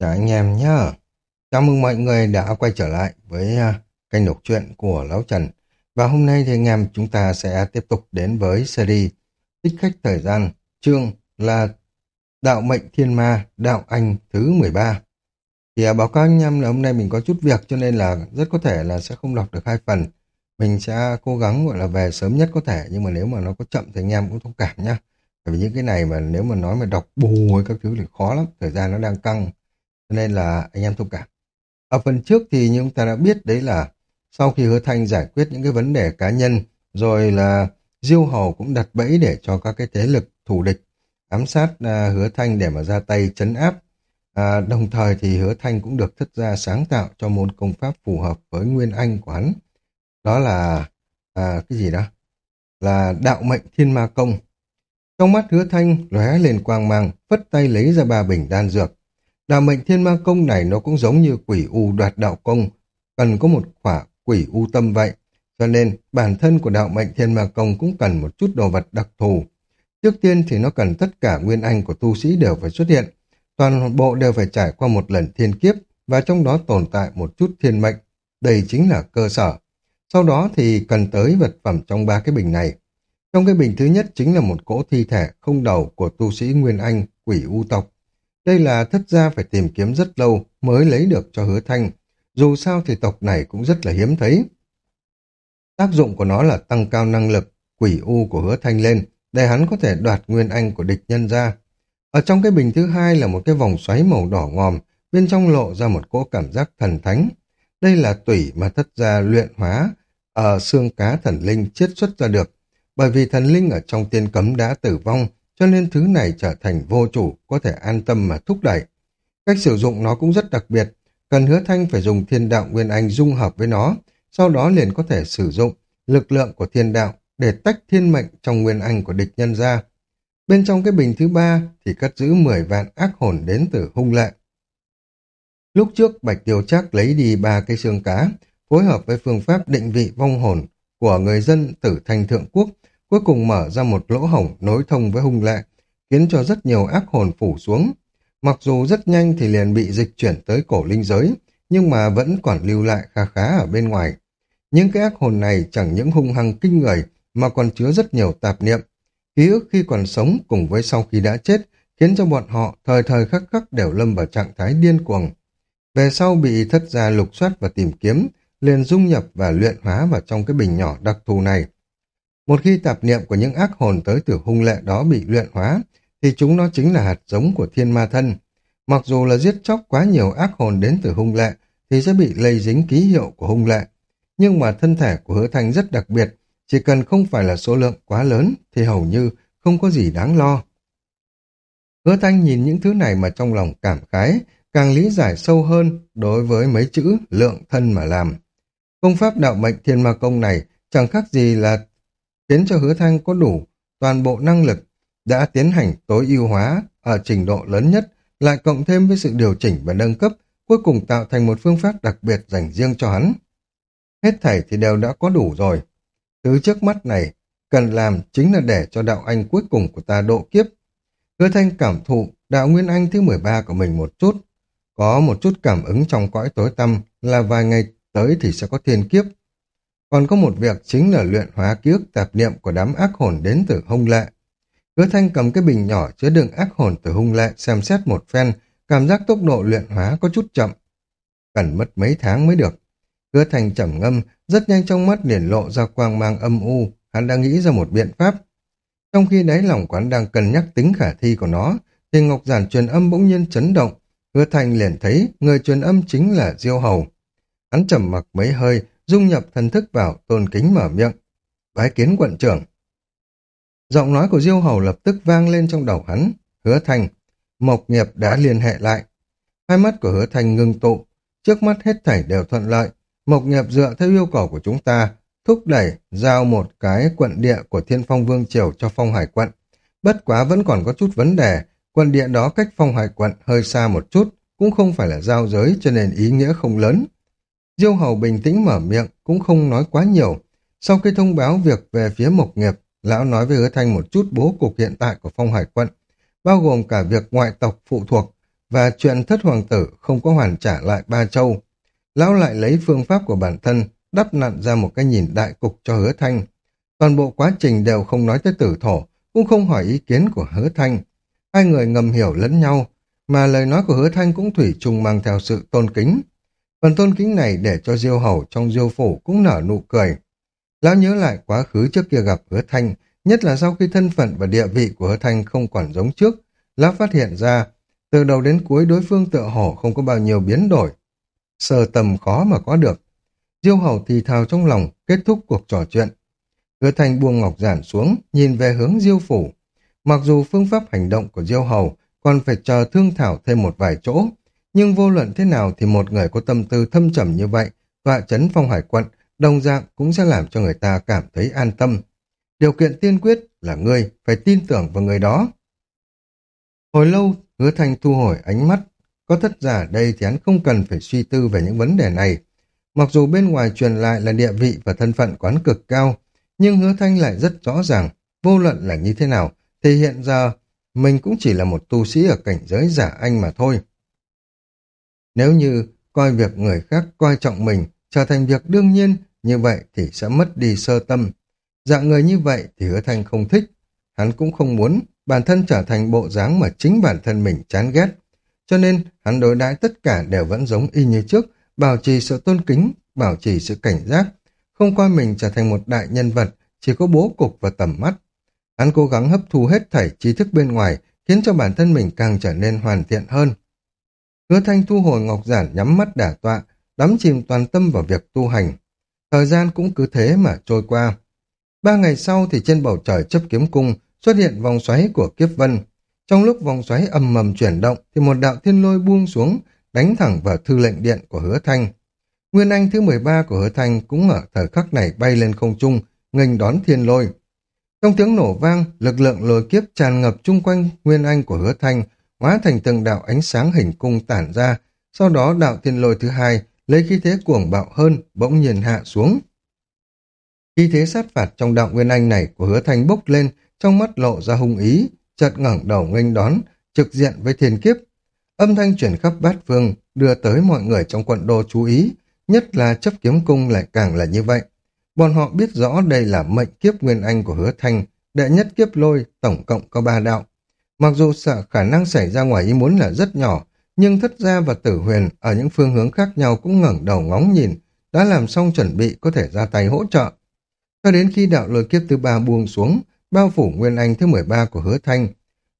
Chào anh em nhá. Chào mừng mọi người đã quay trở lại với à, kênh đọc truyện của Lão Trần. Và hôm nay thì anh em chúng ta sẽ tiếp tục đến với series Tích khách thời gian, chương là Đạo mệnh thiên ma, đạo anh thứ 13. Thì à, báo cáo anh em là hôm nay mình có chút việc cho nên là rất có thể là sẽ không đọc được hai phần. Mình sẽ cố gắng gọi là về sớm nhất có thể nhưng mà nếu mà nó có chậm thì anh em cũng thông cảm nhá. Bởi vì những cái này mà nếu mà nói mà đọc bù hay các thứ thì khó lắm, thời gian nó đang căng cho nên là anh em thông cảm. Ở phần trước thì như chúng ta đã biết đấy là sau khi hứa thanh giải quyết những cái vấn đề cá nhân rồi là Diêu Hầu cũng đặt bẫy để cho các cái thế lực thù địch ám sát à, hứa thanh để mà ra tay chấn áp. À, đồng thời thì hứa thanh cũng được thất gia sáng tạo cho môn công pháp phù hợp với nguyên anh của hắn. Đó là à, cái gì đó? Là đạo mệnh thiên ma công. Trong mắt hứa thanh lóe lên quang mang, phất tay lấy ra ba bình đan dược. Đạo mệnh thiên ma công này nó cũng giống như quỷ u đoạt đạo công, cần có một khỏa quỷ u tâm vậy. Cho nên bản thân của đạo mệnh thiên ma công cũng cần một chút đồ vật đặc thù. Trước tiên thì nó cần tất cả nguyên anh của tu sĩ đều phải xuất hiện. Toàn bộ đều phải trải qua một lần thiên kiếp và trong đó tồn tại một chút thiên mệnh. Đây chính là cơ sở. Sau đó thì cần tới vật phẩm trong ba cái bình này. Trong cái bình thứ nhất chính là một cỗ thi thể không đầu của tu sĩ Nguyên Anh, quỷ u tộc. Đây là thất gia phải tìm kiếm rất lâu mới lấy được cho hứa thanh. Dù sao thì tộc này cũng rất là hiếm thấy. Tác dụng của nó là tăng cao năng lực quỷ u của hứa thanh lên để hắn có thể đoạt nguyên anh của địch nhân ra. Ở trong cái bình thứ hai là một cái vòng xoáy màu đỏ ngòm, bên trong lộ ra một cỗ cảm giác thần thánh. Đây là tủy mà thất gia luyện hóa ở xương cá thần linh chiết xuất ra được. Bởi vì thần linh ở trong tiên cấm đã tử vong, cho nên thứ này trở thành vô chủ, có thể an tâm mà thúc đẩy. Cách sử dụng nó cũng rất đặc biệt, cần hứa thanh phải dùng thiên đạo nguyên anh dung hợp với nó, sau đó liền có thể sử dụng lực lượng của thiên đạo để tách thiên mệnh trong nguyên anh của địch nhân ra. Bên trong cái bình thứ ba thì cất giữ 10 vạn ác hồn đến từ hung lệ. Lúc trước Bạch Tiêu Trác lấy đi ba cây xương cá, phối hợp với phương pháp định vị vong hồn của người dân tử thành thượng quốc cuối cùng mở ra một lỗ hổng nối thông với hung lệ, khiến cho rất nhiều ác hồn phủ xuống. Mặc dù rất nhanh thì liền bị dịch chuyển tới cổ linh giới, nhưng mà vẫn còn lưu lại khá khá ở bên ngoài. Những cái ác hồn này chẳng những hung hăng kinh người, mà còn chứa rất nhiều tạp niệm. Ký ức khi còn sống cùng với sau khi đã chết, khiến cho bọn họ thời thời khắc khắc đều lâm vào trạng thái điên cuồng. Về sau bị thất gia lục soát và tìm kiếm, liền dung nhập và luyện hóa vào trong cái bình nhỏ đặc thù này. Một khi tạp niệm của những ác hồn tới từ hung lệ đó bị luyện hóa, thì chúng nó chính là hạt giống của thiên ma thân. Mặc dù là giết chóc quá nhiều ác hồn đến từ hung lệ, thì sẽ bị lây dính ký hiệu của hung lệ. Nhưng mà thân thể của hứa thanh rất đặc biệt, chỉ cần không phải là số lượng quá lớn thì hầu như không có gì đáng lo. Hứa thanh nhìn những thứ này mà trong lòng cảm khái, càng lý giải sâu hơn đối với mấy chữ lượng thân mà làm. Công pháp đạo mệnh thiên ma công này chẳng khác gì là khiến cho hứa thanh có đủ toàn bộ năng lực đã tiến hành tối ưu hóa ở trình độ lớn nhất, lại cộng thêm với sự điều chỉnh và nâng cấp, cuối cùng tạo thành một phương pháp đặc biệt dành riêng cho hắn. Hết thảy thì đều đã có đủ rồi. Thứ trước mắt này cần làm chính là để cho đạo anh cuối cùng của ta độ kiếp. Hứa thanh cảm thụ đạo nguyên anh thứ 13 của mình một chút. Có một chút cảm ứng trong cõi tối tăm là vài ngày tới thì sẽ có thiên kiếp. Còn có một việc chính là luyện hóa ký ức tạp niệm của đám ác hồn đến từ hung lệ. Hứa thanh cầm cái bình nhỏ chứa đựng ác hồn từ hung lệ xem xét một phen, cảm giác tốc độ luyện hóa có chút chậm. Cần mất mấy tháng mới được. Hứa thanh trầm ngâm, rất nhanh trong mắt liền lộ ra quang mang âm u, hắn đang nghĩ ra một biện pháp. Trong khi đáy lòng quán đang cân nhắc tính khả thi của nó, thì Ngọc Giản truyền âm bỗng nhiên chấn động. Hứa thanh liền thấy người truyền âm chính là Diêu Hầu. Hắn trầm mặc mấy hơi, dung nhập thần thức vào, tôn kính mở miệng. Bái kiến quận trưởng. Giọng nói của Diêu Hầu lập tức vang lên trong đầu hắn. Hứa Thành, Mộc Nghiệp đã liên hệ lại. Hai mắt của Hứa Thành ngưng tụ, trước mắt hết thảy đều thuận lợi. Mộc Nghiệp dựa theo yêu cầu của chúng ta, thúc đẩy giao một cái quận địa của Thiên Phong Vương Triều cho Phong Hải quận. Bất quá vẫn còn có chút vấn đề, quận địa đó cách Phong Hải quận hơi xa một chút, cũng không phải là giao giới cho nên ý nghĩa không lớn. Diêu Hầu bình tĩnh mở miệng, cũng không nói quá nhiều. Sau khi thông báo việc về phía Mộc Nghiệp, lão nói với Hứa Thanh một chút bố cục hiện tại của phong hải quận, bao gồm cả việc ngoại tộc phụ thuộc, và chuyện thất hoàng tử không có hoàn trả lại ba châu. Lão lại lấy phương pháp của bản thân đắp nặn ra một cái nhìn đại cục cho hứa thanh. Toàn bộ quá trình đều không nói tới tử thổ, cũng không hỏi ý kiến của hứa thanh. Hai người ngầm hiểu lẫn nhau, mà lời nói của hứa thanh cũng thủy chung mang theo sự tôn kính. Phần tôn kính này để cho diêu hầu trong diêu phủ cũng nở nụ cười. Lão nhớ lại quá khứ trước kia gặp hứa thanh, nhất là sau khi thân phận và địa vị của hứa thanh không còn giống trước, lão phát hiện ra, từ đầu đến cuối đối phương tựa hổ không có bao nhiêu biến đổi. Sờ tầm khó mà có được. Diêu hầu thì thào trong lòng, kết thúc cuộc trò chuyện. Hứa thanh buông ngọc giản xuống, nhìn về hướng diêu phủ. Mặc dù phương pháp hành động của diêu hầu còn phải chờ thương thảo thêm một vài chỗ, nhưng vô luận thế nào thì một người có tâm tư thâm trầm như vậy, tọa chấn phong hải quận, đồng dạng cũng sẽ làm cho người ta cảm thấy an tâm. Điều kiện tiên quyết là ngươi phải tin tưởng vào người đó. Hồi lâu, hứa thanh thu hồi ánh mắt. Có thất giả đây thì hắn không cần phải suy tư về những vấn đề này. Mặc dù bên ngoài truyền lại là địa vị và thân phận quán cực cao, nhưng hứa thanh lại rất rõ ràng, vô luận là như thế nào, thì hiện giờ mình cũng chỉ là một tu sĩ ở cảnh giới giả anh mà thôi. Nếu như coi việc người khác coi trọng mình trở thành việc đương nhiên, như vậy thì sẽ mất đi sơ tâm. Dạng người như vậy thì hứa thanh không thích. Hắn cũng không muốn bản thân trở thành bộ dáng mà chính bản thân mình chán ghét. Cho nên hắn đối đãi tất cả đều vẫn giống y như trước, bảo trì sự tôn kính, bảo trì sự cảnh giác, không coi mình trở thành một đại nhân vật, chỉ có bố cục và tầm mắt. Hắn cố gắng hấp thu hết thảy trí thức bên ngoài, khiến cho bản thân mình càng trở nên hoàn thiện hơn. Hứa thanh thu hồi ngọc giản nhắm mắt đả tọa, đắm chìm toàn tâm vào việc tu hành. Thời gian cũng cứ thế mà trôi qua. Ba ngày sau thì trên bầu trời chấp kiếm cung xuất hiện vòng xoáy của kiếp vân. Trong lúc vòng xoáy ầm mầm chuyển động thì một đạo thiên lôi buông xuống, đánh thẳng vào thư lệnh điện của hứa thanh. Nguyên Anh thứ 13 của hứa thanh cũng ở thời khắc này bay lên không trung, nghênh đón thiên lôi. Trong tiếng nổ vang, lực lượng lôi kiếp tràn ngập chung quanh Nguyên Anh của hứa thanh, hóa thành từng đạo ánh sáng hình cung tản ra, sau đó đạo thiên lôi thứ hai lấy khí thế cuồng bạo hơn, bỗng nhiên hạ xuống. Khí thế sát phạt trong đạo Nguyên Anh này của hứa thanh bốc lên, trong mắt lộ ra hung ý, chợt ngẩng đầu nghênh đón, trực diện với thiên kiếp. Âm thanh chuyển khắp bát phương, đưa tới mọi người trong quận đô chú ý, nhất là chấp kiếm cung lại càng là như vậy. Bọn họ biết rõ đây là mệnh kiếp nguyên anh của hứa thanh, đệ nhất kiếp lôi, tổng cộng có ba đạo. Mặc dù sợ khả năng xảy ra ngoài ý muốn là rất nhỏ, nhưng thất gia và tử huyền ở những phương hướng khác nhau cũng ngẩng đầu ngóng nhìn, đã làm xong chuẩn bị có thể ra tay hỗ trợ. Cho đến khi đạo lôi kiếp thứ ba buông xuống, bao phủ Nguyên Anh thứ 13 của hứa thanh.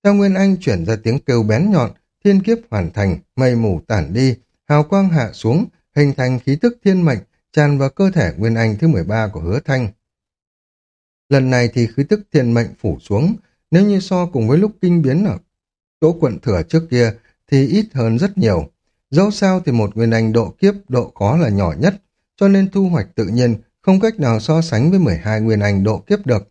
Theo Nguyên Anh chuyển ra tiếng kêu bén nhọn, thiên kiếp hoàn thành, mây mù tản đi, hào quang hạ xuống, hình thành khí tức thiên mệnh, tràn vào cơ thể Nguyên Anh thứ 13 của hứa thanh. Lần này thì khí tức thiên mệnh phủ xuống, nếu như so cùng với lúc kinh biến ở chỗ quận thừa trước kia thì ít hơn rất nhiều. Dẫu sao thì một Nguyên Anh độ kiếp độ khó là nhỏ nhất, cho nên thu hoạch tự nhiên không cách nào so sánh với 12 Nguyên Anh độ kiếp được.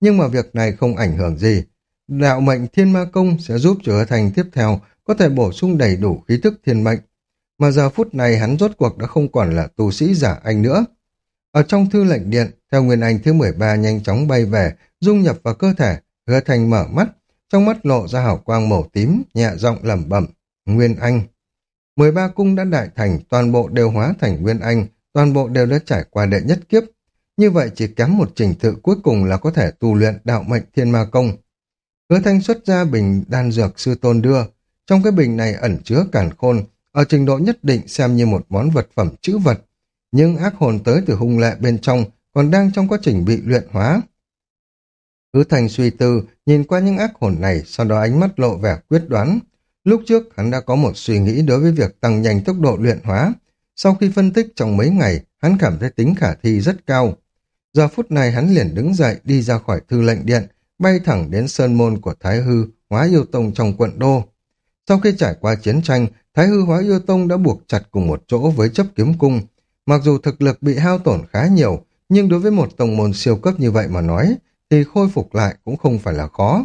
Nhưng mà việc này không ảnh hưởng gì. Đạo mệnh thiên ma công sẽ giúp trở thành tiếp theo có thể bổ sung đầy đủ khí thức thiên mệnh. Mà giờ phút này hắn rốt cuộc đã không còn là tu sĩ giả anh nữa. Ở trong thư lệnh điện, theo Nguyên Anh thứ 13 nhanh chóng bay về, dung nhập vào cơ thể, hứa thành mở mắt, trong mắt lộ ra hào quang màu tím, nhẹ giọng lẩm bẩm, Nguyên Anh. 13 cung đã đại thành, toàn bộ đều hóa thành Nguyên Anh, toàn bộ đều đã trải qua đệ nhất kiếp, như vậy chỉ kém một trình tự cuối cùng là có thể tu luyện đạo mệnh thiên ma công. Hứa thanh xuất ra bình đan dược sư tôn đưa. Trong cái bình này ẩn chứa cản khôn, ở trình độ nhất định xem như một món vật phẩm chữ vật. Nhưng ác hồn tới từ hung lệ bên trong còn đang trong quá trình bị luyện hóa. Hứa thành suy tư, nhìn qua những ác hồn này, sau đó ánh mắt lộ vẻ quyết đoán. Lúc trước hắn đã có một suy nghĩ đối với việc tăng nhanh tốc độ luyện hóa. Sau khi phân tích trong mấy ngày, hắn cảm thấy tính khả thi rất cao. Giờ phút này hắn liền đứng dậy đi ra khỏi thư lệnh điện, bay thẳng đến sơn môn của Thái Hư, hóa yêu tông trong quận đô. Sau khi trải qua chiến tranh, Thái Hư hóa yêu tông đã buộc chặt cùng một chỗ với chấp kiếm cung. Mặc dù thực lực bị hao tổn khá nhiều, nhưng đối với một tông môn siêu cấp như vậy mà nói, thì khôi phục lại cũng không phải là khó.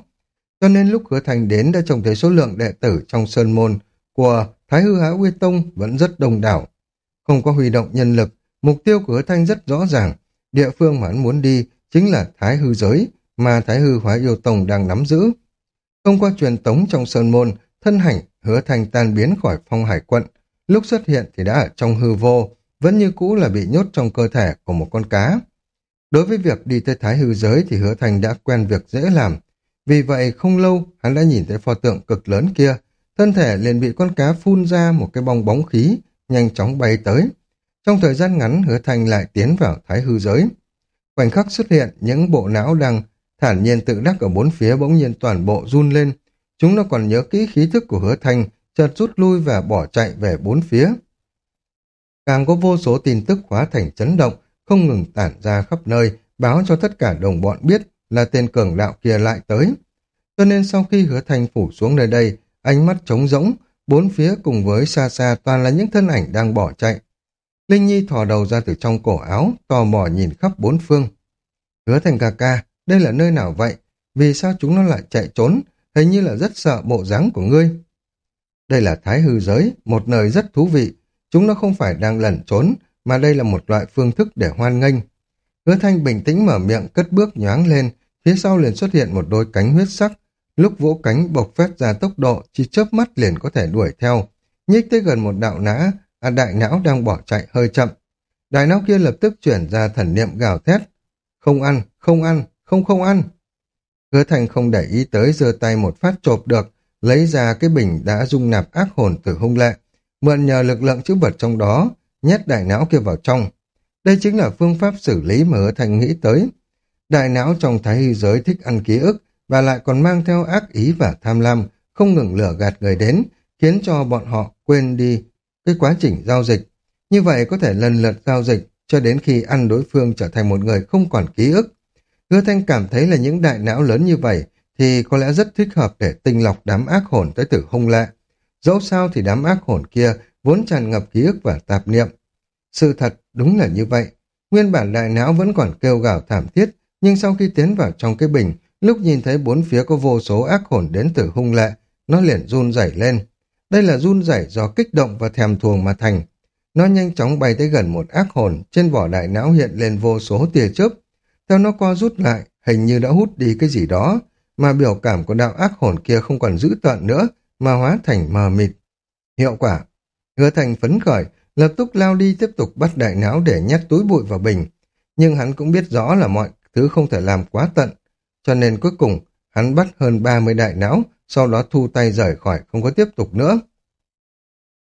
Cho nên lúc hứa thành đến đã trông thấy số lượng đệ tử trong sơn môn của Thái Hư Há Uy Tông vẫn rất đông đảo. Không có huy động nhân lực, mục tiêu của hứa thanh rất rõ ràng, Địa phương mà hắn muốn đi chính là Thái Hư Giới mà Thái Hư Hóa Yêu Tông đang nắm giữ. Thông qua truyền tống trong sơn môn, thân hành hứa thanh tan biến khỏi phong hải quận, lúc xuất hiện thì đã ở trong hư vô, vẫn như cũ là bị nhốt trong cơ thể của một con cá. Đối với việc đi tới thái hư giới thì hứa thành đã quen việc dễ làm, vì vậy không lâu hắn đã nhìn thấy pho tượng cực lớn kia, thân thể liền bị con cá phun ra một cái bong bóng khí, nhanh chóng bay tới. Trong thời gian ngắn hứa thành lại tiến vào thái hư giới. Khoảnh khắc xuất hiện, những bộ não đang thản nhiên tự đắc ở bốn phía bỗng nhiên toàn bộ run lên. Chúng nó còn nhớ kỹ khí thức của hứa thành chợt rút lui và bỏ chạy về bốn phía. Càng có vô số tin tức hóa thành chấn động, không ngừng tản ra khắp nơi, báo cho tất cả đồng bọn biết là tên cường đạo kia lại tới. Cho nên sau khi hứa thành phủ xuống nơi đây, ánh mắt trống rỗng, bốn phía cùng với xa xa toàn là những thân ảnh đang bỏ chạy. Linh Nhi thò đầu ra từ trong cổ áo, tò mò nhìn khắp bốn phương. Hứa thành ca ca, đây là nơi nào vậy? Vì sao chúng nó lại chạy trốn? Hình như là rất sợ bộ dáng của ngươi. Đây là thái hư giới, một nơi rất thú vị. Chúng nó không phải đang lẩn trốn, mà đây là một loại phương thức để hoan nghênh. Hứa thanh bình tĩnh mở miệng cất bước nhoáng lên, phía sau liền xuất hiện một đôi cánh huyết sắc. Lúc vỗ cánh bộc phát ra tốc độ, chỉ chớp mắt liền có thể đuổi theo. Nhích tới gần một đạo nã, à đại não đang bỏ chạy hơi chậm. Đại não kia lập tức chuyển ra thần niệm gào thét. Không ăn, không ăn, không không ăn. Hứa thành không để ý tới giơ tay một phát chộp được, lấy ra cái bình đã dung nạp ác hồn từ hung lệ, mượn nhờ lực lượng chữ vật trong đó, nhét đại não kia vào trong. Đây chính là phương pháp xử lý mà hứa thành nghĩ tới. Đại não trong thái hư giới thích ăn ký ức và lại còn mang theo ác ý và tham lam, không ngừng lửa gạt người đến, khiến cho bọn họ quên đi cái quá trình giao dịch. Như vậy có thể lần lượt giao dịch cho đến khi ăn đối phương trở thành một người không còn ký ức. Hứa Thanh cảm thấy là những đại não lớn như vậy thì có lẽ rất thích hợp để tinh lọc đám ác hồn tới tử hung lệ. Dẫu sao thì đám ác hồn kia vốn tràn ngập ký ức và tạp niệm. Sự thật đúng là như vậy. Nguyên bản đại não vẫn còn kêu gào thảm thiết, nhưng sau khi tiến vào trong cái bình, lúc nhìn thấy bốn phía có vô số ác hồn đến từ hung lệ, nó liền run rẩy lên. Đây là run rẩy do kích động và thèm thuồng mà thành. Nó nhanh chóng bay tới gần một ác hồn, trên vỏ đại não hiện lên vô số tia chớp. Theo nó co rút lại, hình như đã hút đi cái gì đó, mà biểu cảm của đạo ác hồn kia không còn giữ tợn nữa, mà hóa thành mờ mịt. Hiệu quả, hứa thành phấn khởi, lập tức lao đi tiếp tục bắt đại não để nhét túi bụi vào bình. Nhưng hắn cũng biết rõ là mọi thứ không thể làm quá tận, cho nên cuối cùng hắn bắt hơn 30 đại não, sau đó thu tay rời khỏi không có tiếp tục nữa.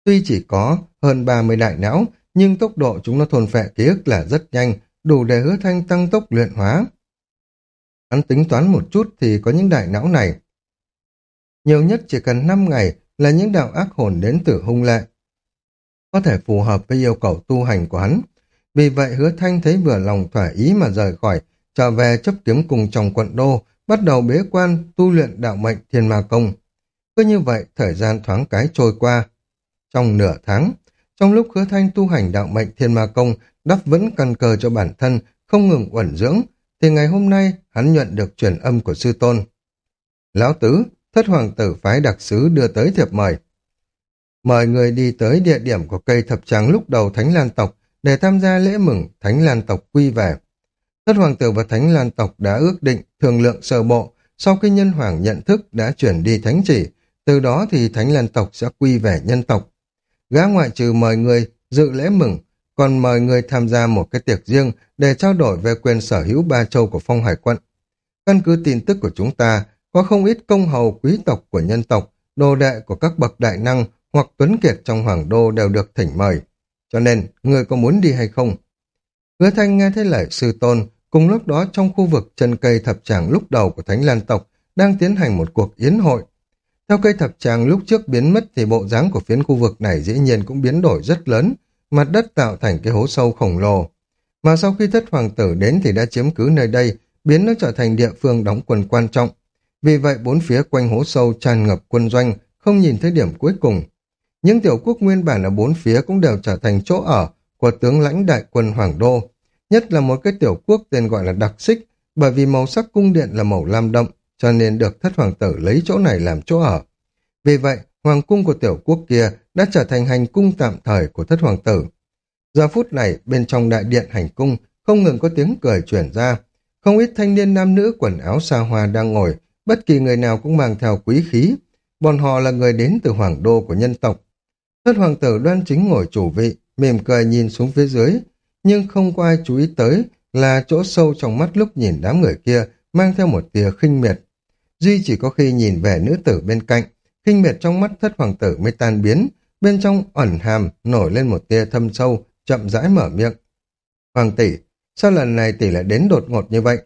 Tuy chỉ có hơn 30 đại não, nhưng tốc độ chúng nó thôn phệ ký ức là rất nhanh, đủ để hứa thanh tăng tốc luyện hóa. Hắn tính toán một chút thì có những đại não này. Nhiều nhất chỉ cần 5 ngày là những đạo ác hồn đến từ hung lệ. Có thể phù hợp với yêu cầu tu hành của hắn. Vì vậy hứa thanh thấy vừa lòng thỏa ý mà rời khỏi, trở về chấp kiếm cùng trong quận đô, bắt đầu bế quan tu luyện đạo mệnh thiên ma công. Cứ như vậy, thời gian thoáng cái trôi qua. Trong nửa tháng, trong lúc hứa thanh tu hành đạo mệnh thiên ma công đắp vẫn căn cờ cho bản thân, không ngừng uẩn dưỡng, thì ngày hôm nay hắn nhận được truyền âm của sư tôn. Lão Tứ, thất hoàng tử phái đặc sứ đưa tới thiệp mời. Mời người đi tới địa điểm của cây thập trắng lúc đầu Thánh Lan tộc để tham gia lễ mừng Thánh Lan tộc quy về. Thất hoàng tử và Thánh Lan tộc đã ước định thương lượng sơ bộ, sau khi nhân hoàng nhận thức đã chuyển đi thánh chỉ, từ đó thì Thánh Lan tộc sẽ quy về nhân tộc. Gã ngoại trừ mời người dự lễ mừng, còn mời người tham gia một cái tiệc riêng để trao đổi về quyền sở hữu ba châu của phong hải quận. Căn cứ tin tức của chúng ta, có không ít công hầu quý tộc của nhân tộc, đồ đệ của các bậc đại năng hoặc tuấn kiệt trong hoàng đô đều được thỉnh mời. Cho nên, người có muốn đi hay không? Hứa thanh nghe thấy lời sư tôn, cùng lúc đó trong khu vực chân cây thập tràng lúc đầu của Thánh Lan tộc đang tiến hành một cuộc yến hội. Theo cây thập tràng lúc trước biến mất thì bộ dáng của phiến khu vực này dĩ nhiên cũng biến đổi rất lớn, mặt đất tạo thành cái hố sâu khổng lồ. Mà sau khi thất hoàng tử đến thì đã chiếm cứ nơi đây, biến nó trở thành địa phương đóng quân quan trọng. Vì vậy bốn phía quanh hố sâu tràn ngập quân doanh, không nhìn thấy điểm cuối cùng. Những tiểu quốc nguyên bản ở bốn phía cũng đều trở thành chỗ ở của tướng lãnh đại quân Hoàng Đô. Nhất là một cái tiểu quốc tên gọi là đặc xích, bởi vì màu sắc cung điện là màu lam đậm cho nên được thất hoàng tử lấy chỗ này làm chỗ ở. Vì vậy, hoàng cung của tiểu quốc kia đã trở thành hành cung tạm thời của thất hoàng tử. Giờ phút này, bên trong đại điện hành cung, không ngừng có tiếng cười chuyển ra. Không ít thanh niên nam nữ quần áo xa hoa đang ngồi, bất kỳ người nào cũng mang theo quý khí. bọn họ là người đến từ hoàng đô của nhân tộc. Thất hoàng tử đoan chính ngồi chủ vị, mỉm cười nhìn xuống phía dưới, nhưng không có ai chú ý tới là chỗ sâu trong mắt lúc nhìn đám người kia mang theo một tia khinh miệt. Duy chỉ có khi nhìn về nữ tử bên cạnh, khinh miệt trong mắt thất hoàng tử mới tan biến, bên trong ẩn hàm nổi lên một tia thâm sâu, chậm rãi mở miệng. Hoàng tỷ, sao lần này tỷ lại đến đột ngột như vậy?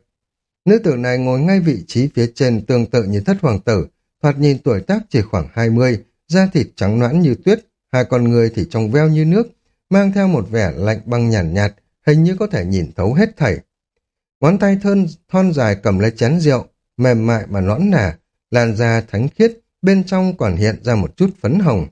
Nữ tử này ngồi ngay vị trí phía trên tương tự như thất hoàng tử, thoạt nhìn tuổi tác chỉ khoảng 20, da thịt trắng nõn như tuyết, hai con người thì trong veo như nước, mang theo một vẻ lạnh băng nhàn nhạt, nhạt, hình như có thể nhìn thấu hết thảy. Ngón tay thon thon dài cầm lấy chén rượu, mềm mại mà nõn nà, làn da thánh khiết, bên trong còn hiện ra một chút phấn hồng.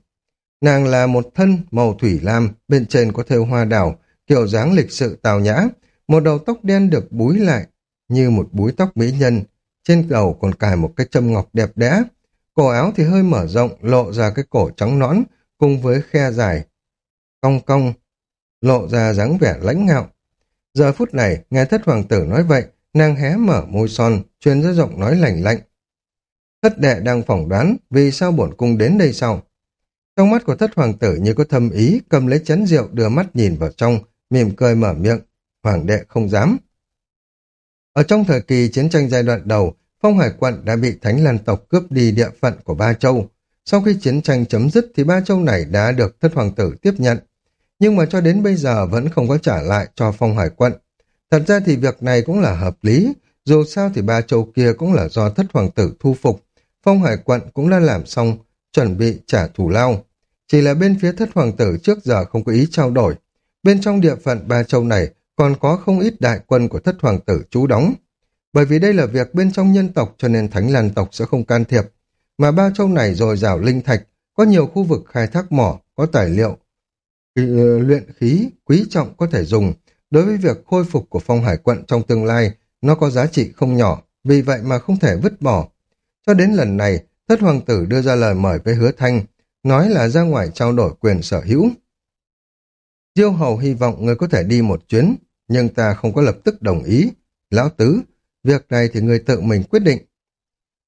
Nàng là một thân màu thủy lam, bên trên có thêu hoa đào, kiểu dáng lịch sự tào nhã, một đầu tóc đen được búi lại như một búi tóc mỹ nhân, trên đầu còn cài một cái châm ngọc đẹp đẽ. Cổ áo thì hơi mở rộng, lộ ra cái cổ trắng nõn, cùng với khe dài, cong cong, lộ ra dáng vẻ lãnh ngạo. Giờ phút này, nghe thất hoàng tử nói vậy, nàng hé mở môi son, truyền ra giọng nói lành lạnh. Thất đệ đang phỏng đoán vì sao bổn cung đến đây sau. Trong mắt của thất hoàng tử như có thâm ý, cầm lấy chén rượu đưa mắt nhìn vào trong, mỉm cười mở miệng. Hoàng đệ không dám. Ở trong thời kỳ chiến tranh giai đoạn đầu, Phong Hải Quận đã bị Thánh Lan tộc cướp đi địa phận của Ba Châu. Sau khi chiến tranh chấm dứt thì Ba Châu này đã được thất hoàng tử tiếp nhận. Nhưng mà cho đến bây giờ vẫn không có trả lại cho Phong Hải Quận. Thật ra thì việc này cũng là hợp lý, dù sao thì Ba Châu kia cũng là do thất hoàng tử thu phục. Phong Hải Quận cũng đã làm xong, chuẩn bị trả thù lao. Chỉ là bên phía thất hoàng tử trước giờ không có ý trao đổi. Bên trong địa phận Ba Châu này còn có không ít đại quân của thất hoàng tử trú đóng. Bởi vì đây là việc bên trong nhân tộc cho nên Thánh Lan tộc sẽ không can thiệp. Mà ba châu này dồi dào linh thạch, có nhiều khu vực khai thác mỏ, có tài liệu, ờ, luyện khí, quý trọng có thể dùng. Đối với việc khôi phục của phong hải quận trong tương lai, nó có giá trị không nhỏ, vì vậy mà không thể vứt bỏ. Cho đến lần này, thất hoàng tử đưa ra lời mời với hứa thanh, nói là ra ngoài trao đổi quyền sở hữu. Diêu hầu hy vọng người có thể đi một chuyến, nhưng ta không có lập tức đồng ý. Lão Tứ, việc này thì người tự mình quyết định.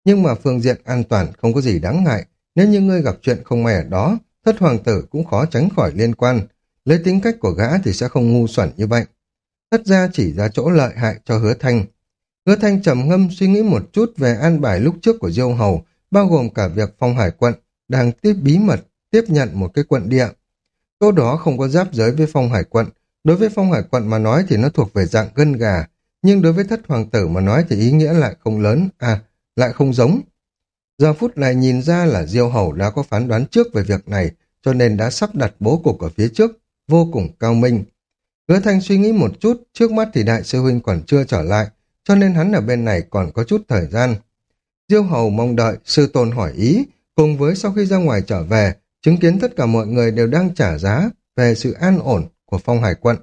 Nhưng mà phương diện an toàn không có gì đáng ngại, nếu như ngươi gặp chuyện không may ở đó, thất hoàng tử cũng khó tránh khỏi liên quan. Lấy tính cách của gã thì sẽ không ngu xuẩn như vậy. Thất ra chỉ ra chỗ lợi hại cho hứa thanh. Hứa thanh trầm ngâm suy nghĩ một chút về an bài lúc trước của Diêu Hầu, bao gồm cả việc phong hải quận đang tiếp bí mật tiếp nhận một cái quận địa. Chỗ đó không có giáp giới với phong hải quận, Đối với phong hải quận mà nói thì nó thuộc về dạng gân gà, nhưng đối với thất hoàng tử mà nói thì ý nghĩa lại không lớn, à, lại không giống. Giờ phút này nhìn ra là Diêu Hầu đã có phán đoán trước về việc này, cho nên đã sắp đặt bố cục ở phía trước, vô cùng cao minh. Hứa Thanh suy nghĩ một chút, trước mắt thì đại sư huynh còn chưa trở lại, cho nên hắn ở bên này còn có chút thời gian. Diêu Hầu mong đợi sư tôn hỏi ý, cùng với sau khi ra ngoài trở về, chứng kiến tất cả mọi người đều đang trả giá về sự an ổn của phong hải quận.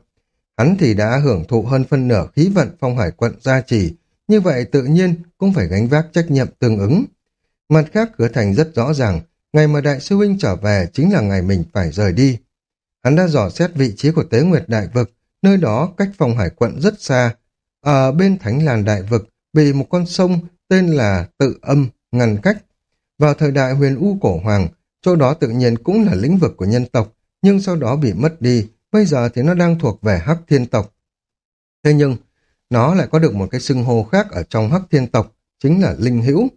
Hắn thì đã hưởng thụ hơn phân nửa khí vận phong hải quận gia trì, như vậy tự nhiên cũng phải gánh vác trách nhiệm tương ứng. Mặt khác cửa thành rất rõ ràng, ngày mà đại sư huynh trở về chính là ngày mình phải rời đi. Hắn đã dò xét vị trí của tế nguyệt đại vực, nơi đó cách phòng hải quận rất xa. Ở bên thánh làn đại vực bị một con sông tên là tự âm ngăn cách. Vào thời đại huyền U cổ hoàng, chỗ đó tự nhiên cũng là lĩnh vực của nhân tộc, nhưng sau đó bị mất đi, bây giờ thì nó đang thuộc về Hắc Thiên tộc. Thế nhưng, nó lại có được một cái xưng hô khác ở trong Hắc Thiên tộc, chính là Linh Hữu.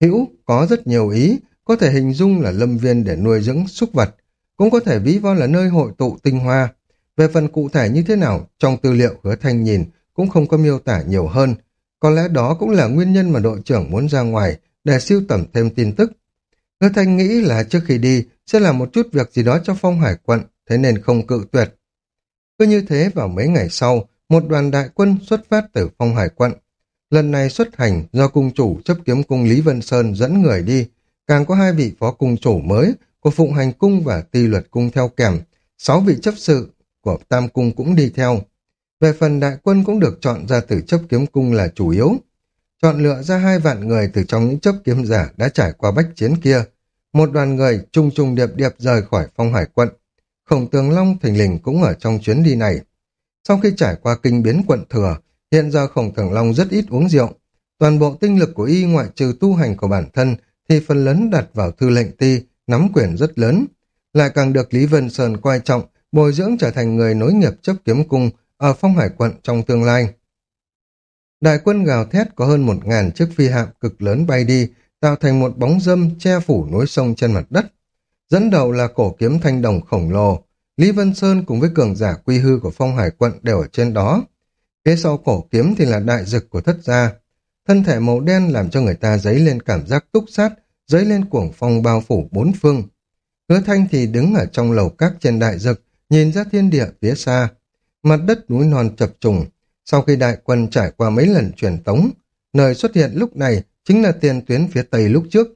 Hữu có rất nhiều ý, có thể hình dung là lâm viên để nuôi dưỡng súc vật, cũng có thể ví von là nơi hội tụ tinh hoa. Về phần cụ thể như thế nào, trong tư liệu hứa thanh nhìn cũng không có miêu tả nhiều hơn. Có lẽ đó cũng là nguyên nhân mà đội trưởng muốn ra ngoài để siêu tầm thêm tin tức. Hứa thanh nghĩ là trước khi đi sẽ làm một chút việc gì đó cho phong hải quận, thế nên không cự tuyệt. Cứ như thế vào mấy ngày sau, một đoàn đại quân xuất phát từ phong hải quận. Lần này xuất hành do cung chủ chấp kiếm cung Lý Vân Sơn dẫn người đi, càng có hai vị phó cung chủ mới của Phụng Hành Cung và Ti Luật Cung theo kèm, sáu vị chấp sự của Tam Cung cũng đi theo. Về phần đại quân cũng được chọn ra từ chấp kiếm cung là chủ yếu. Chọn lựa ra hai vạn người từ trong những chấp kiếm giả đã trải qua bách chiến kia. Một đoàn người trung trung điệp điệp rời khỏi phong hải quận, Khổng Tường Long thình lình cũng ở trong chuyến đi này. Sau khi trải qua kinh biến quận thừa, hiện giờ Khổng Tường Long rất ít uống rượu. Toàn bộ tinh lực của y ngoại trừ tu hành của bản thân thì phần lớn đặt vào thư lệnh ti, nắm quyền rất lớn. Lại càng được Lý Vân Sơn coi trọng, bồi dưỡng trở thành người nối nghiệp chấp kiếm cung ở phong hải quận trong tương lai. Đại quân gào thét có hơn một ngàn chiếc phi hạm cực lớn bay đi, tạo thành một bóng dâm che phủ núi sông trên mặt đất. Dẫn đầu là cổ kiếm thanh đồng khổng lồ, Lý Vân Sơn cùng với cường giả quy hư của phong hải quận đều ở trên đó. Phía sau cổ kiếm thì là đại dực của thất gia. Thân thể màu đen làm cho người ta dấy lên cảm giác túc sát, dấy lên cuồng phong bao phủ bốn phương. Hứa thanh thì đứng ở trong lầu các trên đại dực, nhìn ra thiên địa phía xa. Mặt đất núi non chập trùng. Sau khi đại quân trải qua mấy lần truyền tống, nơi xuất hiện lúc này chính là tiền tuyến phía tây lúc trước.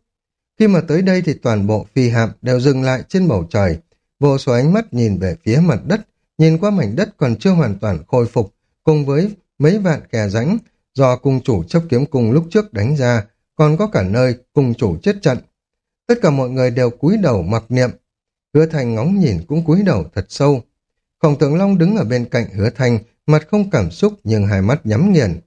Khi mà tới đây thì toàn bộ phi hạm đều dừng lại trên bầu trời, vô số ánh mắt nhìn về phía mặt đất, nhìn qua mảnh đất còn chưa hoàn toàn khôi phục, cùng với mấy vạn kẻ rãnh do cung chủ chấp kiếm cung lúc trước đánh ra, còn có cả nơi cung chủ chết trận. Tất cả mọi người đều cúi đầu mặc niệm, hứa thành ngóng nhìn cũng cúi đầu thật sâu. Khổng tượng Long đứng ở bên cạnh hứa thành, mặt không cảm xúc nhưng hai mắt nhắm nghiền.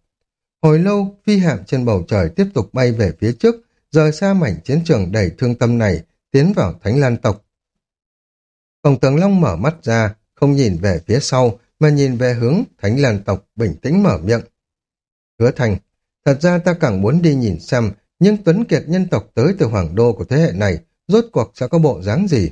Hồi lâu, phi hạm trên bầu trời tiếp tục bay về phía trước, rời xa mảnh chiến trường đầy thương tâm này, tiến vào Thánh Lan tộc. Khổng tướng Long mở mắt ra, không nhìn về phía sau, mà nhìn về hướng Thánh Lan tộc bình tĩnh mở miệng. Hứa thành, thật ra ta càng muốn đi nhìn xem nhưng tuấn kiệt nhân tộc tới từ hoàng đô của thế hệ này rốt cuộc sẽ có bộ dáng gì.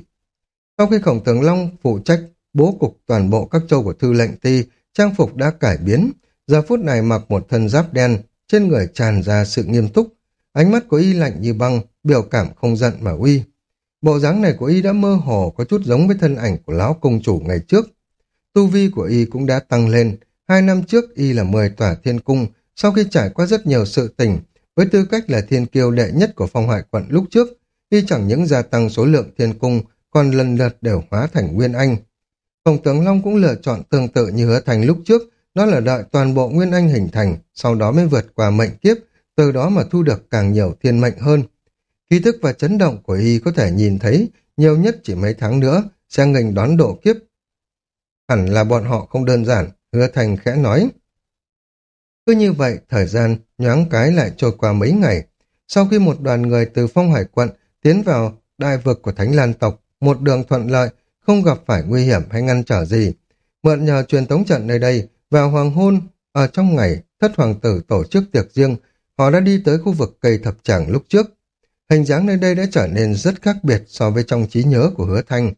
Sau khi khổng tướng Long phụ trách bố cục toàn bộ các châu của thư lệnh ti, trang phục đã cải biến, giờ phút này mặc một thân giáp đen, trên người tràn ra sự nghiêm túc, ánh mắt của y lạnh như băng, biểu cảm không giận mà uy. Bộ dáng này của y đã mơ hồ có chút giống với thân ảnh của lão công chủ ngày trước. Tu vi của y cũng đã tăng lên, hai năm trước y là mười tỏa thiên cung, sau khi trải qua rất nhiều sự tình, với tư cách là thiên kiêu đệ nhất của phong hoại quận lúc trước, y chẳng những gia tăng số lượng thiên cung, còn lần lượt đều hóa thành nguyên anh. Tổng tướng Long cũng lựa chọn tương tự như hứa thành lúc trước, đó là đợi toàn bộ nguyên anh hình thành, sau đó mới vượt qua mệnh kiếp, từ đó mà thu được càng nhiều thiên mệnh hơn. Khí thức và chấn động của y có thể nhìn thấy nhiều nhất chỉ mấy tháng nữa sẽ nghênh đón độ kiếp. Hẳn là bọn họ không đơn giản, hứa thành khẽ nói. Cứ như vậy, thời gian nhoáng cái lại trôi qua mấy ngày. Sau khi một đoàn người từ phong hải quận tiến vào đại vực của Thánh Lan tộc, một đường thuận lợi, không gặp phải nguy hiểm hay ngăn trở gì. Mượn nhờ truyền tống trận nơi đây, vào hoàng hôn, ở trong ngày thất hoàng tử tổ chức tiệc riêng, họ đã đi tới khu vực cây thập tràng lúc trước. Hình dáng nơi đây đã trở nên rất khác biệt so với trong trí nhớ của hứa thanh.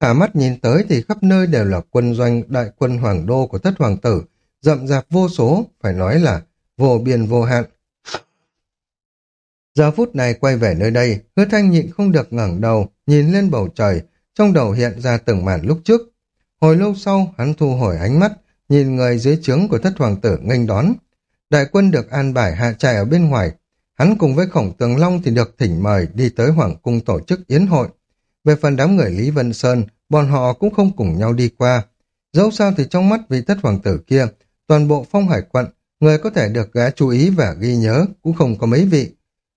Thả mắt nhìn tới thì khắp nơi đều là quân doanh đại quân hoàng đô của thất hoàng tử, rậm rạp vô số, phải nói là vô biên vô hạn. Giờ phút này quay về nơi đây, hứa thanh nhịn không được ngẩng đầu, nhìn lên bầu trời, trong đầu hiện ra từng màn lúc trước. Hồi lâu sau, hắn thu hồi ánh mắt, nhìn người dưới trướng của thất hoàng tử nghênh đón. Đại quân được an bài hạ trại ở bên ngoài, hắn cùng với khổng tường long thì được thỉnh mời đi tới hoàng cung tổ chức yến hội. Về phần đám người Lý Vân Sơn, bọn họ cũng không cùng nhau đi qua. Dẫu sao thì trong mắt vị thất hoàng tử kia, toàn bộ phong hải quận, người có thể được gã chú ý và ghi nhớ cũng không có mấy vị.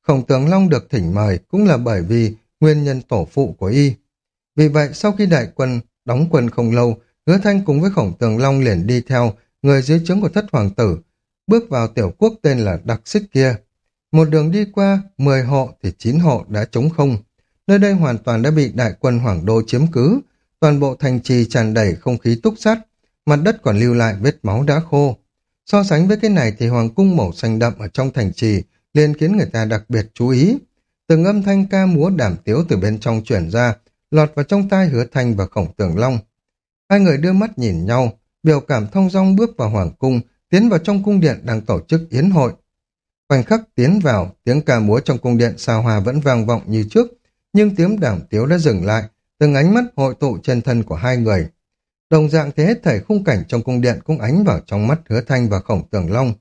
Khổng tường long được thỉnh mời cũng là bởi vì nguyên nhân tổ phụ của y. Vì vậy, sau khi đại quân đóng quân không lâu, hứa thanh cùng với khổng tường long liền đi theo người dưới trướng của thất hoàng tử, bước vào tiểu quốc tên là Đặc Xích kia. Một đường đi qua, 10 hộ thì 9 hộ đã trống không. Nơi đây hoàn toàn đã bị đại quân Hoàng Đô chiếm cứ, toàn bộ thành trì tràn đầy không khí túc sát, mặt đất còn lưu lại vết máu đã khô. So sánh với cái này thì hoàng cung màu xanh đậm ở trong thành trì liền khiến người ta đặc biệt chú ý. Từng âm thanh ca múa đảm tiếu từ bên trong chuyển ra, lọt vào trong tai hứa thanh và khổng tường long. Hai người đưa mắt nhìn nhau, biểu cảm thông dong bước vào hoàng cung, tiến vào trong cung điện đang tổ chức yến hội. Khoảnh khắc tiến vào, tiếng ca múa trong cung điện sao hòa vẫn vang vọng như trước, nhưng tiếng đảm tiếu đã dừng lại, từng ánh mắt hội tụ trên thân của hai người. Đồng dạng thế hết thảy khung cảnh trong cung điện cũng ánh vào trong mắt hứa thanh và khổng tường long.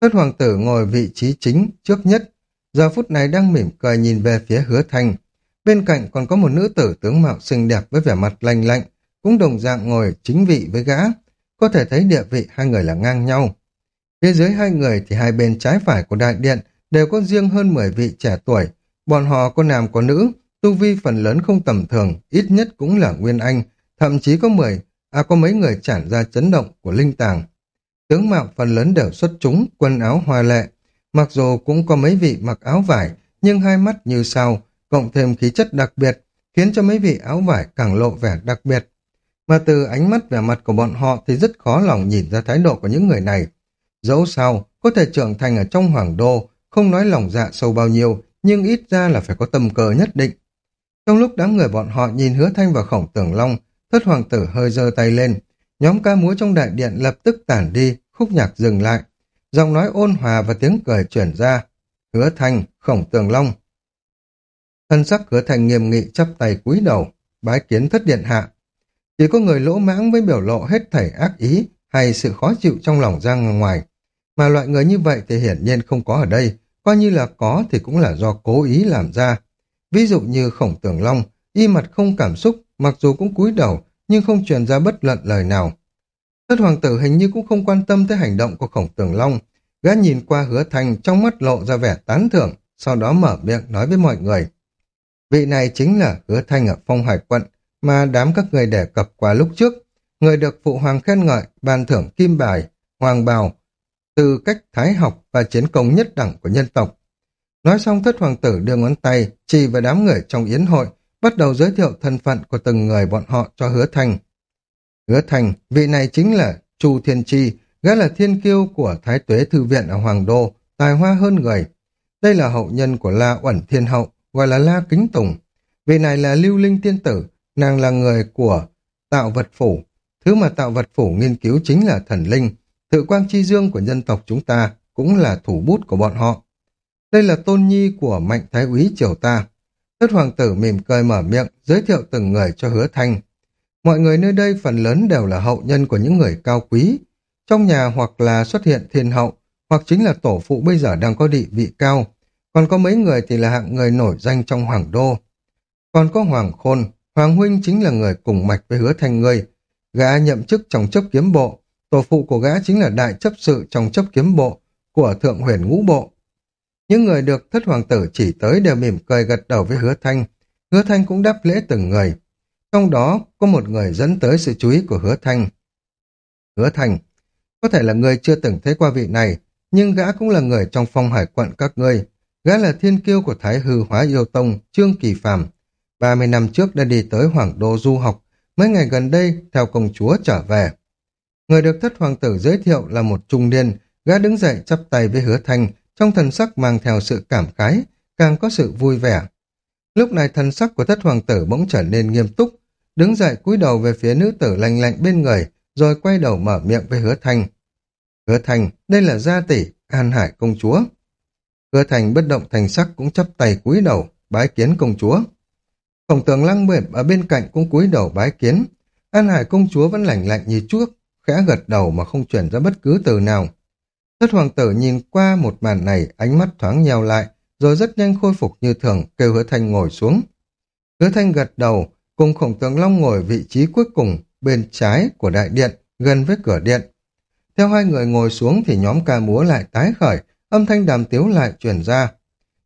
Thất hoàng tử ngồi vị trí chính trước nhất, giờ phút này đang mỉm cười nhìn về phía hứa thanh. Bên cạnh còn có một nữ tử tướng mạo xinh đẹp với vẻ mặt lành lạnh, cũng đồng dạng ngồi chính vị với gã. Có thể thấy địa vị hai người là ngang nhau. Phía dưới hai người thì hai bên trái phải của đại điện đều có riêng hơn 10 vị trẻ tuổi. Bọn họ có nam có nữ, tu vi phần lớn không tầm thường, ít nhất cũng là Nguyên Anh, thậm chí có 10, à có mấy người chản ra chấn động của linh tàng. Tướng mạo phần lớn đều xuất chúng, quần áo hoa lệ, mặc dù cũng có mấy vị mặc áo vải, nhưng hai mắt như sau cộng thêm khí chất đặc biệt, khiến cho mấy vị áo vải càng lộ vẻ đặc biệt. Mà từ ánh mắt vẻ mặt của bọn họ thì rất khó lòng nhìn ra thái độ của những người này. Dẫu sao, có thể trưởng thành ở trong hoàng đô, không nói lòng dạ sâu bao nhiêu, nhưng ít ra là phải có tâm cờ nhất định. Trong lúc đám người bọn họ nhìn hứa thanh vào khổng tường long, thất hoàng tử hơi giơ tay lên. Nhóm ca múa trong đại điện lập tức tản đi, khúc nhạc dừng lại. Giọng nói ôn hòa và tiếng cười chuyển ra. Hứa thanh, khổng tường long. Thân sắc hứa thanh nghiêm nghị chắp tay cúi đầu, bái kiến thất điện hạ. Chỉ có người lỗ mãng với biểu lộ hết thảy ác ý hay sự khó chịu trong lòng ra ngoài. Mà loại người như vậy thì hiển nhiên không có ở đây, coi như là có thì cũng là do cố ý làm ra. Ví dụ như khổng tường long, y mặt không cảm xúc, mặc dù cũng cúi đầu, nhưng không truyền ra bất luận lời nào. Thất hoàng tử hình như cũng không quan tâm tới hành động của khổng tường long, gã nhìn qua hứa thanh trong mắt lộ ra vẻ tán thưởng, sau đó mở miệng nói với mọi người. Vị này chính là hứa thanh ở phong hải quận, mà đám các người đề cập qua lúc trước. Người được phụ hoàng khen ngợi, ban thưởng kim bài, hoàng bào, từ cách thái học và chiến công nhất đẳng của nhân tộc. Nói xong thất hoàng tử đưa ngón tay, chỉ vào đám người trong yến hội, bắt đầu giới thiệu thân phận của từng người bọn họ cho hứa thành. Hứa thành, vị này chính là Chu Thiên Chi, gã là thiên kiêu của Thái Tuế Thư Viện ở Hoàng Đô, tài hoa hơn người. Đây là hậu nhân của La Uẩn Thiên Hậu, gọi là La Kính Tùng. Vị này là Lưu Linh Tiên Tử, nàng là người của Tạo Vật Phủ. Thứ mà Tạo Vật Phủ nghiên cứu chính là thần linh, tự quang chi dương của dân tộc chúng ta cũng là thủ bút của bọn họ. Đây là tôn nhi của mạnh thái úy triều ta. Thất hoàng tử mỉm cười mở miệng, giới thiệu từng người cho hứa thanh. Mọi người nơi đây phần lớn đều là hậu nhân của những người cao quý. Trong nhà hoặc là xuất hiện thiên hậu, hoặc chính là tổ phụ bây giờ đang có địa vị cao. Còn có mấy người thì là hạng người nổi danh trong hoàng đô. Còn có hoàng khôn, hoàng huynh chính là người cùng mạch với hứa thanh ngươi. Gã nhậm chức trong chấp kiếm bộ, tổ phụ của gã chính là đại chấp sự trong chấp kiếm bộ của thượng huyền ngũ bộ. Những người được thất hoàng tử chỉ tới đều mỉm cười gật đầu với hứa thanh. Hứa thanh cũng đáp lễ từng người. Trong đó có một người dẫn tới sự chú ý của hứa thanh. Hứa thanh, có thể là người chưa từng thấy qua vị này, nhưng gã cũng là người trong phong hải quận các ngươi. Gã là thiên kiêu của Thái Hư Hóa Yêu Tông, Trương Kỳ Phàm. 30 năm trước đã đi tới Hoàng Đô du học, mấy ngày gần đây theo công chúa trở về. Người được thất hoàng tử giới thiệu là một trung niên, gã đứng dậy chắp tay với hứa thanh, trong thần sắc mang theo sự cảm khái, càng có sự vui vẻ. Lúc này thần sắc của thất hoàng tử bỗng trở nên nghiêm túc, đứng dậy cúi đầu về phía nữ tử lành lạnh bên người, rồi quay đầu mở miệng với hứa thanh. Hứa thanh, đây là gia tỷ, An Hải công chúa. Hứa thanh bất động thành sắc cũng chắp tay cúi đầu, bái kiến công chúa. Khổng tường lăng mềm ở bên cạnh cũng cúi đầu bái kiến. An Hải công chúa vẫn lạnh lạnh như trước, khẽ gật đầu mà không chuyển ra bất cứ từ nào. Thất hoàng tử nhìn qua một màn này, ánh mắt thoáng nheo lại, rồi rất nhanh khôi phục như thường, kêu hứa thanh ngồi xuống. Hứa thanh gật đầu, cùng khổng tướng long ngồi vị trí cuối cùng, bên trái của đại điện, gần với cửa điện. Theo hai người ngồi xuống thì nhóm ca múa lại tái khởi, âm thanh đàm tiếu lại chuyển ra.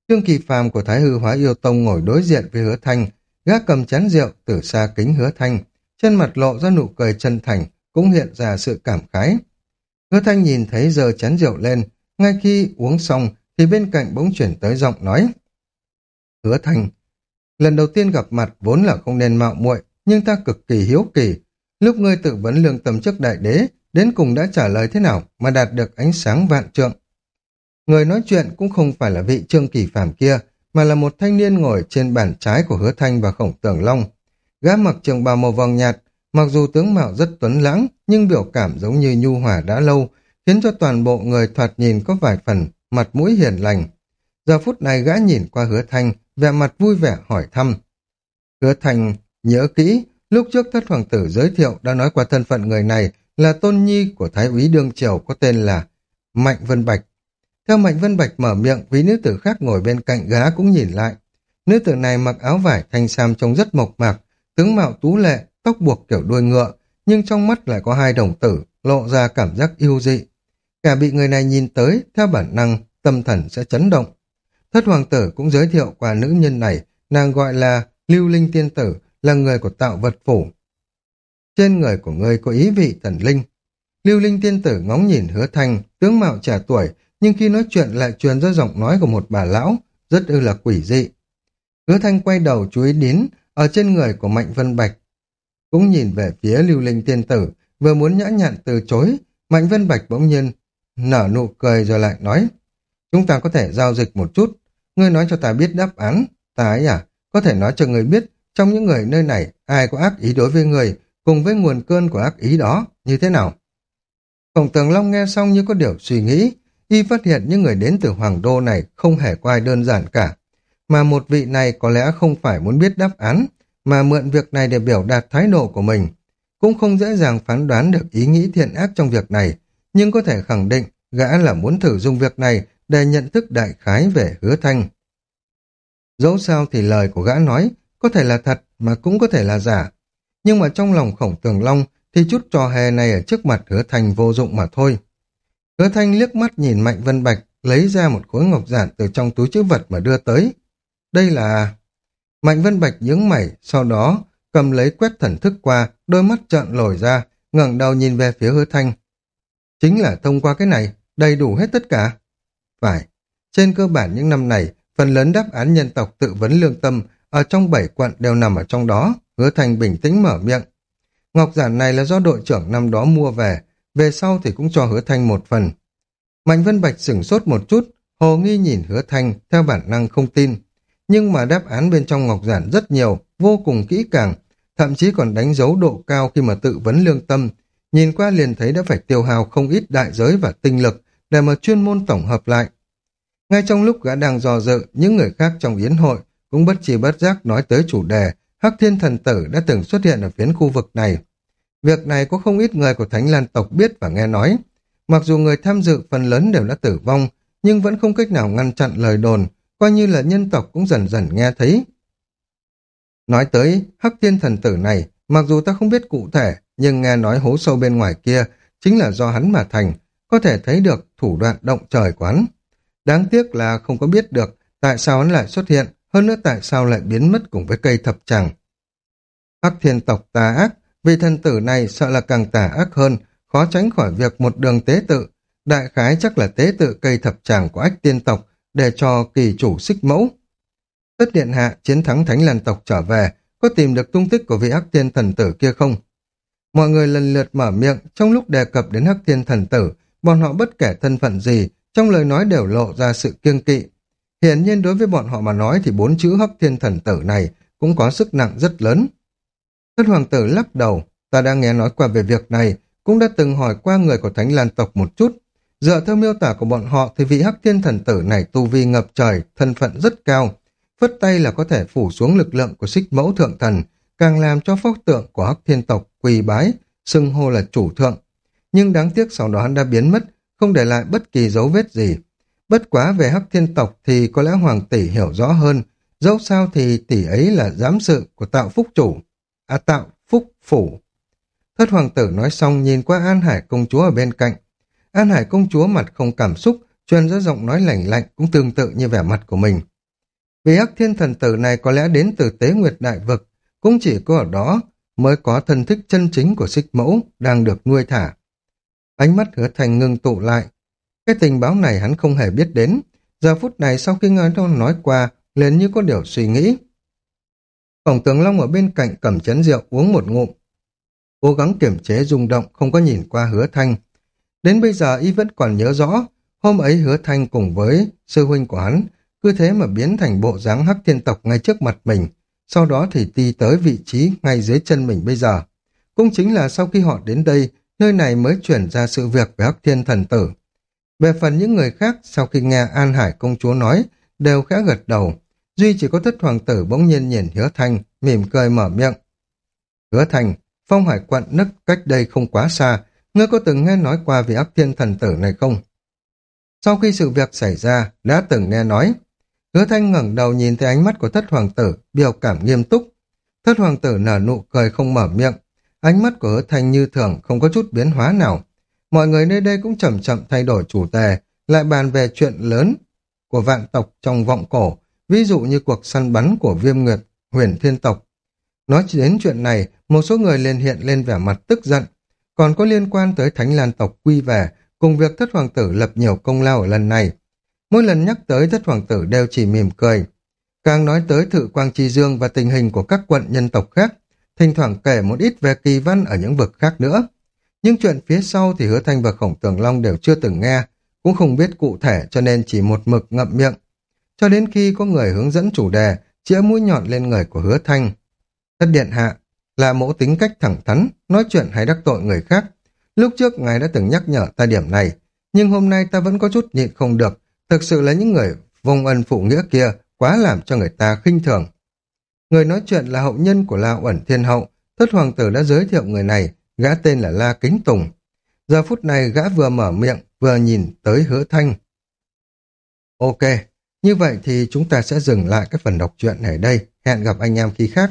Trương Kỳ Phàm của Thái Hư Hóa Yêu Tông ngồi đối diện với hứa thanh, gác cầm chén rượu từ xa kính hứa thanh, trên mặt lộ ra nụ cười chân thành, cũng hiện ra sự cảm khái. Hứa thanh nhìn thấy giờ chén rượu lên, ngay khi uống xong thì bên cạnh bỗng chuyển tới giọng nói. Hứa thanh, lần đầu tiên gặp mặt vốn là không nên mạo muội, nhưng ta cực kỳ hiếu kỳ. Lúc ngươi tự vấn lương tâm trước đại đế, đến cùng đã trả lời thế nào mà đạt được ánh sáng vạn trượng. Người nói chuyện cũng không phải là vị trương kỳ phàm kia, mà là một thanh niên ngồi trên bàn trái của hứa thanh và khổng tường long. Gã mặc trường bào màu vàng nhạt, Mặc dù tướng mạo rất tuấn lãng, nhưng biểu cảm giống như nhu hòa đã lâu, khiến cho toàn bộ người thoạt nhìn có vài phần mặt mũi hiền lành. Giờ phút này gã nhìn qua hứa thanh, vẻ mặt vui vẻ hỏi thăm. Hứa thanh nhớ kỹ, lúc trước thất hoàng tử giới thiệu đã nói qua thân phận người này là tôn nhi của thái úy đương triều có tên là Mạnh Vân Bạch. Theo Mạnh Vân Bạch mở miệng, quý nữ tử khác ngồi bên cạnh gã cũng nhìn lại. Nữ tử này mặc áo vải thanh sam trông rất mộc mạc, tướng mạo tú lệ, tóc buộc kiểu đuôi ngựa, nhưng trong mắt lại có hai đồng tử, lộ ra cảm giác yêu dị. Cả bị người này nhìn tới, theo bản năng, tâm thần sẽ chấn động. Thất hoàng tử cũng giới thiệu qua nữ nhân này, nàng gọi là Lưu Linh Tiên Tử, là người của tạo vật phủ. Trên người của ngươi có ý vị thần linh. Lưu Linh Tiên Tử ngóng nhìn hứa thanh, tướng mạo trẻ tuổi, nhưng khi nói chuyện lại truyền ra giọng nói của một bà lão, rất ư là quỷ dị. Hứa thanh quay đầu chú ý đến ở trên người của Mạnh Vân Bạch. Cũng nhìn về phía lưu linh tiên tử, vừa muốn nhã nhặn từ chối, Mạnh Vân Bạch bỗng nhiên nở nụ cười rồi lại nói, chúng ta có thể giao dịch một chút, ngươi nói cho ta biết đáp án, ta ấy à, có thể nói cho ngươi biết, trong những người nơi này, ai có ác ý đối với người, cùng với nguồn cơn của ác ý đó, như thế nào? Khổng tường Long nghe xong như có điều suy nghĩ, y phát hiện những người đến từ Hoàng Đô này không hề có ai đơn giản cả. Mà một vị này có lẽ không phải muốn biết đáp án, mà mượn việc này để biểu đạt thái độ của mình. Cũng không dễ dàng phán đoán được ý nghĩ thiện ác trong việc này, nhưng có thể khẳng định gã là muốn thử dùng việc này để nhận thức đại khái về hứa thanh. Dẫu sao thì lời của gã nói có thể là thật mà cũng có thể là giả. Nhưng mà trong lòng khổng tường long thì chút trò hề này ở trước mặt hứa thanh vô dụng mà thôi. Hứa thanh liếc mắt nhìn Mạnh Vân Bạch lấy ra một khối ngọc giản từ trong túi chữ vật mà đưa tới. Đây là... Mạnh Vân Bạch nhướng mày, sau đó cầm lấy quét thần thức qua, đôi mắt trợn lồi ra, ngẩng đầu nhìn về phía hứa thanh. Chính là thông qua cái này, đầy đủ hết tất cả. Phải, trên cơ bản những năm này, phần lớn đáp án nhân tộc tự vấn lương tâm ở trong bảy quận đều nằm ở trong đó, hứa thanh bình tĩnh mở miệng. Ngọc giản này là do đội trưởng năm đó mua về, về sau thì cũng cho hứa thanh một phần. Mạnh Vân Bạch sửng sốt một chút, hồ nghi nhìn hứa thanh theo bản năng không tin. Nhưng mà đáp án bên trong ngọc giản rất nhiều, vô cùng kỹ càng, thậm chí còn đánh dấu độ cao khi mà tự vấn lương tâm. Nhìn qua liền thấy đã phải tiêu hào không ít đại giới và tinh lực để mà chuyên môn tổng hợp lại. Ngay trong lúc gã đang dò dự, những người khác trong yến hội cũng bất chi bất giác nói tới chủ đề Hắc Thiên Thần Tử đã từng xuất hiện ở phiến khu vực này. Việc này có không ít người của Thánh Lan tộc biết và nghe nói. Mặc dù người tham dự phần lớn đều đã tử vong, nhưng vẫn không cách nào ngăn chặn lời đồn, coi như là nhân tộc cũng dần dần nghe thấy. Nói tới Hắc Thiên Thần Tử này, mặc dù ta không biết cụ thể, nhưng nghe nói hố sâu bên ngoài kia chính là do hắn mà thành, có thể thấy được thủ đoạn động trời của hắn. Đáng tiếc là không có biết được tại sao hắn lại xuất hiện, hơn nữa tại sao lại biến mất cùng với cây thập tràng. Hắc thiên tộc tà ác, vì thần tử này sợ là càng tà ác hơn, khó tránh khỏi việc một đường tế tự. Đại khái chắc là tế tự cây thập tràng của ách tiên tộc để cho kỳ chủ xích mẫu. Tất điện hạ chiến thắng thánh lan tộc trở về, có tìm được tung tích của vị hắc thiên thần tử kia không? Mọi người lần lượt mở miệng trong lúc đề cập đến hắc thiên thần tử, bọn họ bất kể thân phận gì, trong lời nói đều lộ ra sự kiêng kỵ. Hiển nhiên đối với bọn họ mà nói thì bốn chữ hắc thiên thần tử này cũng có sức nặng rất lớn. Thất hoàng tử lắc đầu, ta đang nghe nói qua về việc này, cũng đã từng hỏi qua người của Thánh Lan tộc một chút. Dựa theo miêu tả của bọn họ thì vị hắc thiên thần tử này tu vi ngập trời, thân phận rất cao. Phất tay là có thể phủ xuống lực lượng của xích mẫu thượng thần, càng làm cho phóc tượng của hắc thiên tộc quỳ bái, xưng hô là chủ thượng. Nhưng đáng tiếc sau đó hắn đã biến mất, không để lại bất kỳ dấu vết gì. Bất quá về hắc thiên tộc thì có lẽ hoàng tỷ hiểu rõ hơn, dẫu sao thì tỷ ấy là giám sự của tạo phúc chủ, à tạo phúc phủ. Thất hoàng tử nói xong nhìn qua An Hải công chúa ở bên cạnh. An Hải công chúa mặt không cảm xúc, truyền ra giọng nói lạnh lạnh cũng tương tự như vẻ mặt của mình. Vì ác thiên thần tử này có lẽ đến từ tế nguyệt đại vực, cũng chỉ có ở đó mới có thân thích chân chính của xích mẫu đang được nuôi thả. Ánh mắt hứa thành ngưng tụ lại. Cái tình báo này hắn không hề biết đến. Giờ phút này sau khi nghe nó nói qua, liền như có điều suy nghĩ. Phòng tướng Long ở bên cạnh cầm chén rượu uống một ngụm. Cố gắng kiểm chế rung động, không có nhìn qua hứa thanh. Đến bây giờ y vẫn còn nhớ rõ, hôm ấy hứa thanh cùng với sư huynh của hắn, cứ thế mà biến thành bộ dáng hắc thiên tộc ngay trước mặt mình, sau đó thì đi tới vị trí ngay dưới chân mình bây giờ. Cũng chính là sau khi họ đến đây, nơi này mới chuyển ra sự việc về Hắc Thiên Thần Tử. Về phần những người khác, sau khi nghe An Hải công chúa nói, đều khẽ gật đầu. Duy chỉ có thất hoàng tử bỗng nhiên nhìn Hứa Thành, mỉm cười mở miệng. Hứa Thành, phong hải quận nức cách đây không quá xa, ngươi có từng nghe nói qua về ác Thiên Thần Tử này không? Sau khi sự việc xảy ra, đã từng nghe nói. Hứa Thanh ngẩng đầu nhìn thấy ánh mắt của thất hoàng tử, biểu cảm nghiêm túc. Thất hoàng tử nở nụ cười không mở miệng, Ánh mắt của hứa thanh như thường, không có chút biến hóa nào. Mọi người nơi đây cũng chậm chậm thay đổi chủ đề, lại bàn về chuyện lớn của vạn tộc trong vọng cổ, ví dụ như cuộc săn bắn của viêm nguyệt, huyền thiên tộc. Nói đến chuyện này, một số người liền hiện lên vẻ mặt tức giận, còn có liên quan tới thánh lan tộc quy về, cùng việc thất hoàng tử lập nhiều công lao ở lần này. Mỗi lần nhắc tới thất hoàng tử đều chỉ mỉm cười. Càng nói tới thự quang chi dương và tình hình của các quận nhân tộc khác, thỉnh thoảng kể một ít về kỳ văn ở những vực khác nữa. Nhưng chuyện phía sau thì hứa thanh và khổng tường long đều chưa từng nghe, cũng không biết cụ thể cho nên chỉ một mực ngậm miệng. Cho đến khi có người hướng dẫn chủ đề, chĩa mũi nhọn lên người của hứa thanh. Thất điện hạ là mẫu tính cách thẳng thắn, nói chuyện hay đắc tội người khác. Lúc trước ngài đã từng nhắc nhở ta điểm này, nhưng hôm nay ta vẫn có chút nhịn không được. Thực sự là những người vong ân phụ nghĩa kia quá làm cho người ta khinh thường. Người nói chuyện là hậu nhân của La Uẩn Thiên Hậu, thất hoàng tử đã giới thiệu người này, gã tên là La Kính Tùng. Giờ phút này gã vừa mở miệng, vừa nhìn tới hứa thanh. Ok, như vậy thì chúng ta sẽ dừng lại cái phần đọc truyện này đây. Hẹn gặp anh em khi khác.